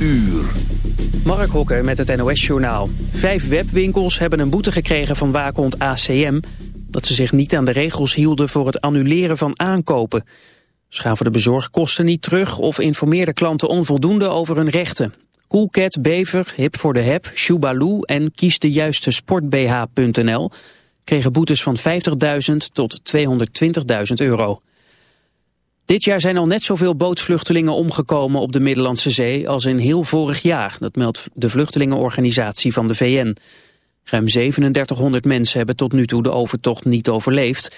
uur. Mark Hokker met het NOS-journaal. Vijf webwinkels hebben een boete gekregen van waakhond ACM... dat ze zich niet aan de regels hielden voor het annuleren van aankopen. Ze gaven de bezorgkosten niet terug of informeerden klanten onvoldoende over hun rechten. Coolcat, Bever, Hip voor de Heb, Shubaloo en Kies de Juiste Sportbh.nl kregen boetes van 50.000 tot 220.000 euro. Dit jaar zijn al net zoveel bootvluchtelingen omgekomen op de Middellandse Zee als in heel vorig jaar. Dat meldt de vluchtelingenorganisatie van de VN. Ruim 3700 mensen hebben tot nu toe de overtocht niet overleefd.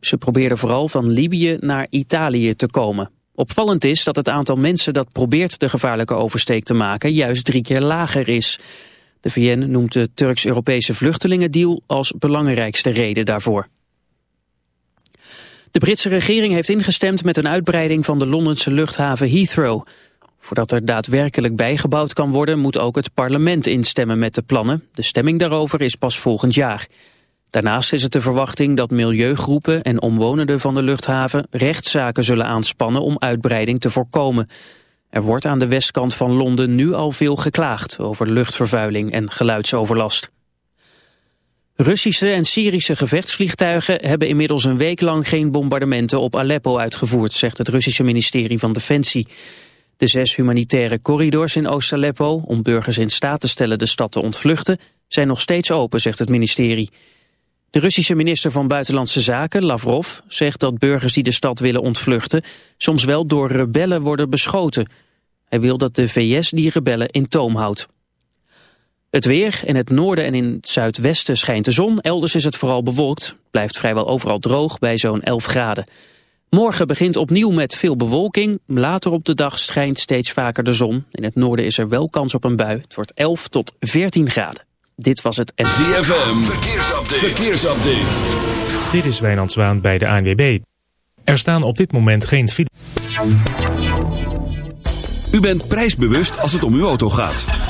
Ze probeerden vooral van Libië naar Italië te komen. Opvallend is dat het aantal mensen dat probeert de gevaarlijke oversteek te maken juist drie keer lager is. De VN noemt de Turks-Europese vluchtelingendeal als belangrijkste reden daarvoor. De Britse regering heeft ingestemd met een uitbreiding van de Londense luchthaven Heathrow. Voordat er daadwerkelijk bijgebouwd kan worden moet ook het parlement instemmen met de plannen. De stemming daarover is pas volgend jaar. Daarnaast is het de verwachting dat milieugroepen en omwonenden van de luchthaven rechtszaken zullen aanspannen om uitbreiding te voorkomen. Er wordt aan de westkant van Londen nu al veel geklaagd over luchtvervuiling en geluidsoverlast. Russische en Syrische gevechtsvliegtuigen hebben inmiddels een week lang geen bombardementen op Aleppo uitgevoerd, zegt het Russische ministerie van Defensie. De zes humanitaire corridors in Oost-Aleppo, om burgers in staat te stellen de stad te ontvluchten, zijn nog steeds open, zegt het ministerie. De Russische minister van Buitenlandse Zaken, Lavrov, zegt dat burgers die de stad willen ontvluchten soms wel door rebellen worden beschoten. Hij wil dat de VS die rebellen in toom houdt. Het weer, in het noorden en in het zuidwesten schijnt de zon. Elders is het vooral bewolkt. Blijft vrijwel overal droog bij zo'n 11 graden. Morgen begint opnieuw met veel bewolking. Later op de dag schijnt steeds vaker de zon. In het noorden is er wel kans op een bui. Het wordt 11 tot 14 graden. Dit was het... ZFM, verkeersupdate. verkeersupdate. Dit is Wijnand Zwaan bij de ANWB. Er staan op dit moment geen... U bent prijsbewust als het om uw auto gaat.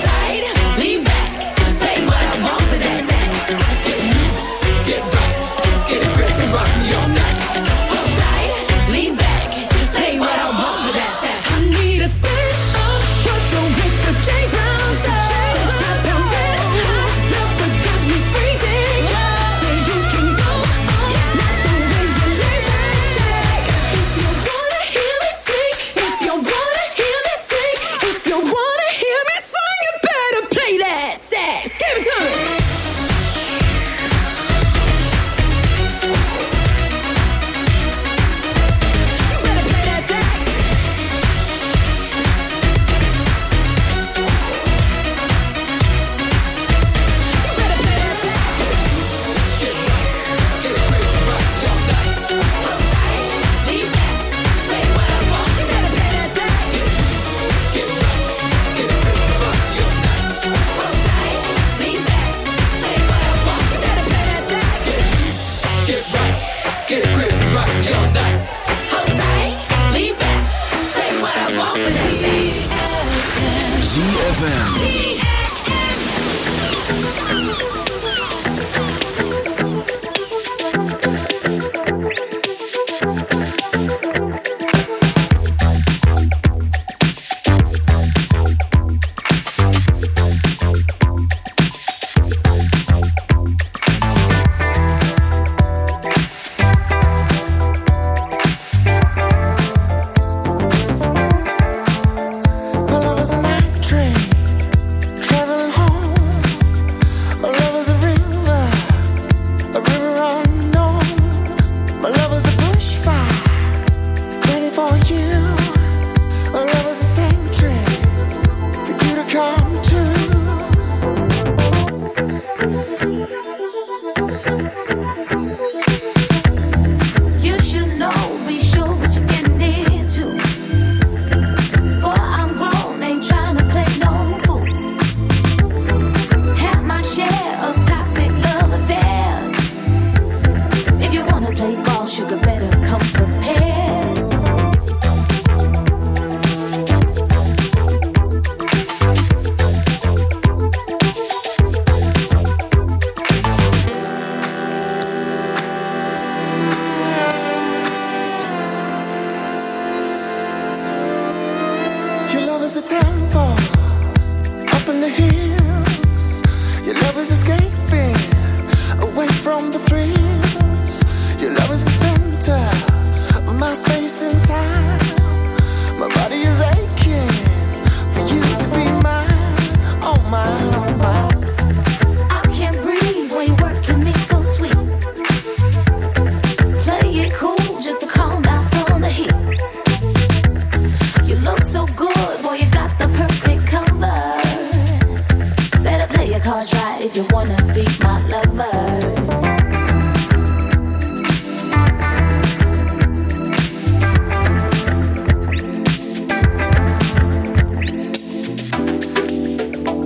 if you wanna be my lover.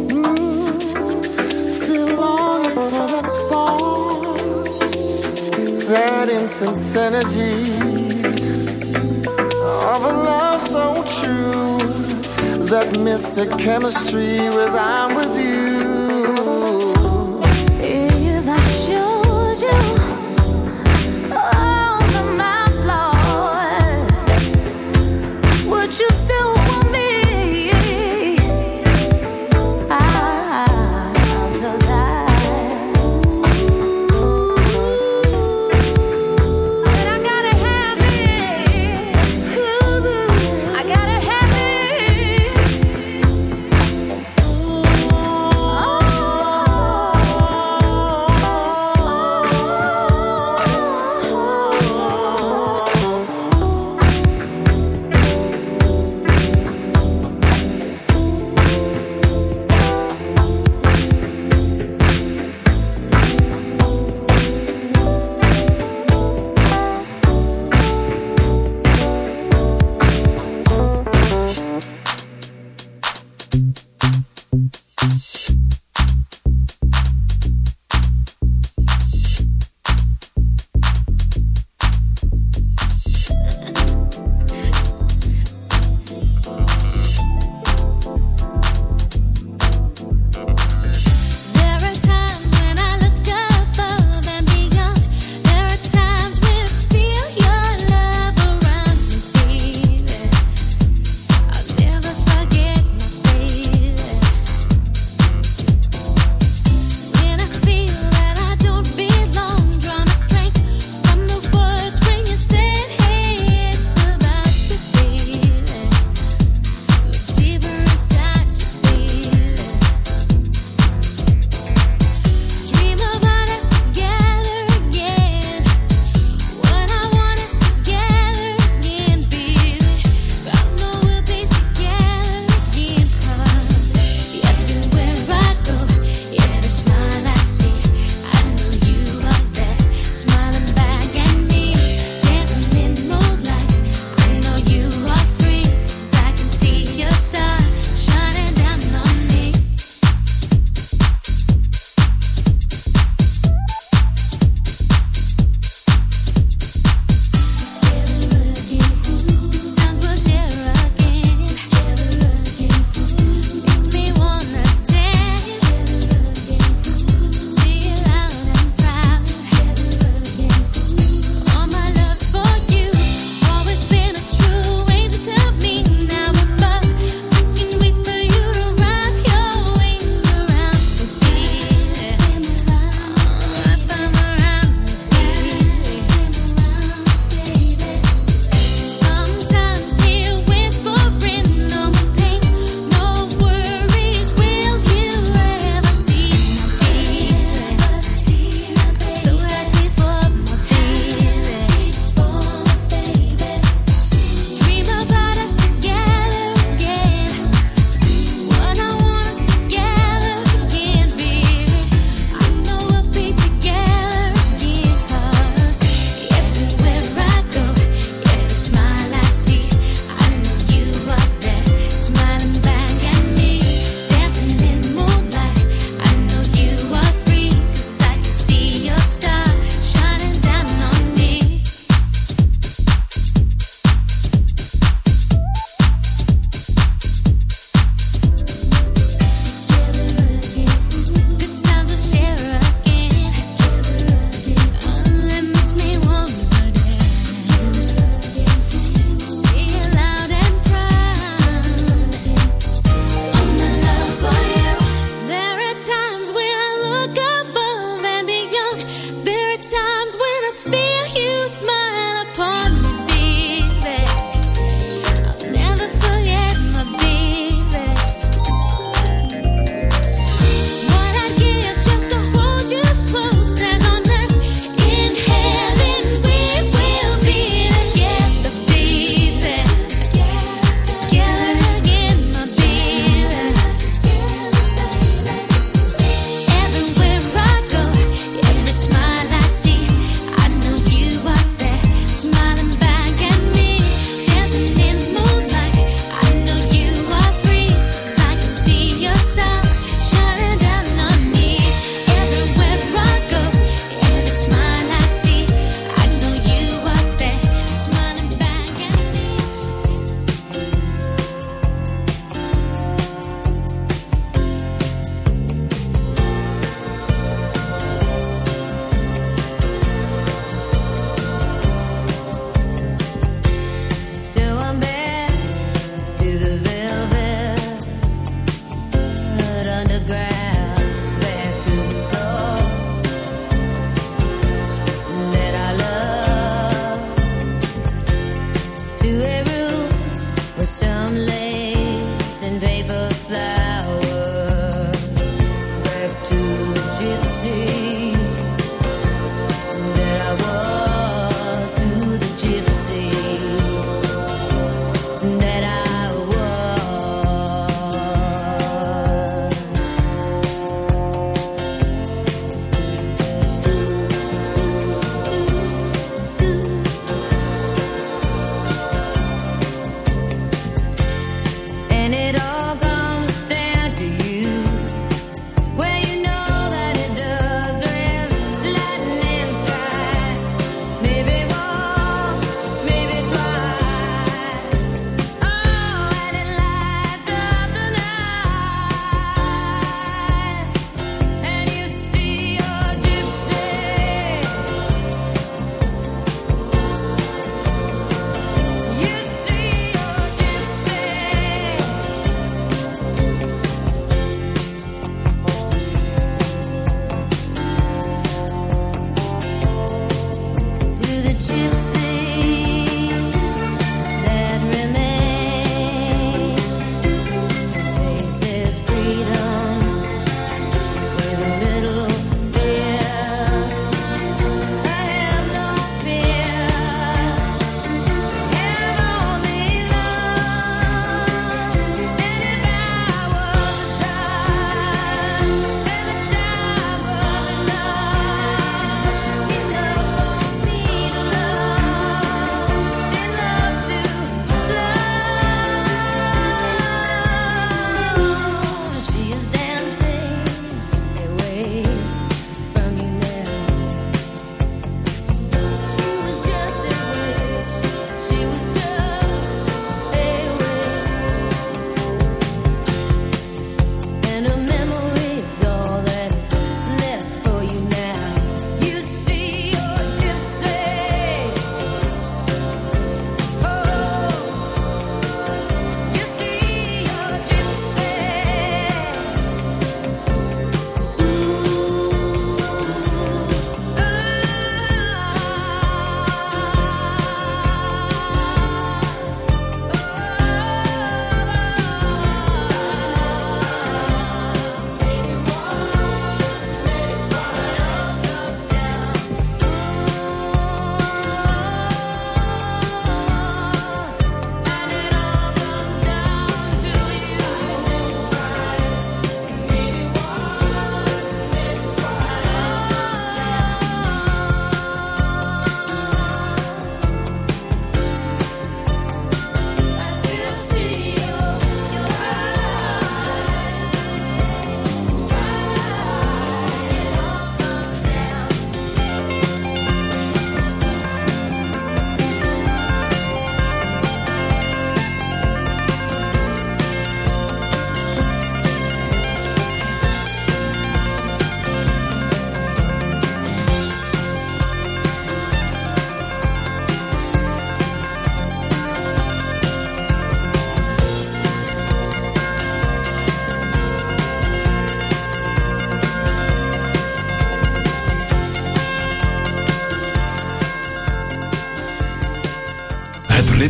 Mm, that incense energy of a love so true, that mystic chemistry without.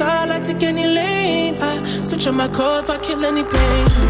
side, I take any lane. I switch on my core if I kill any pain.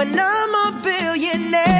when I'm a billionaire.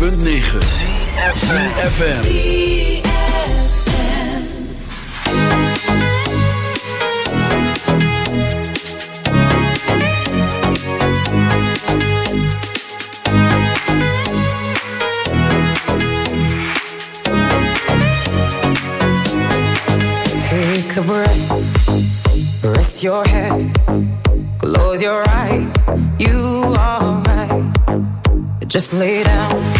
106.9 FM. your head, close your eyes, you are right. Just lay down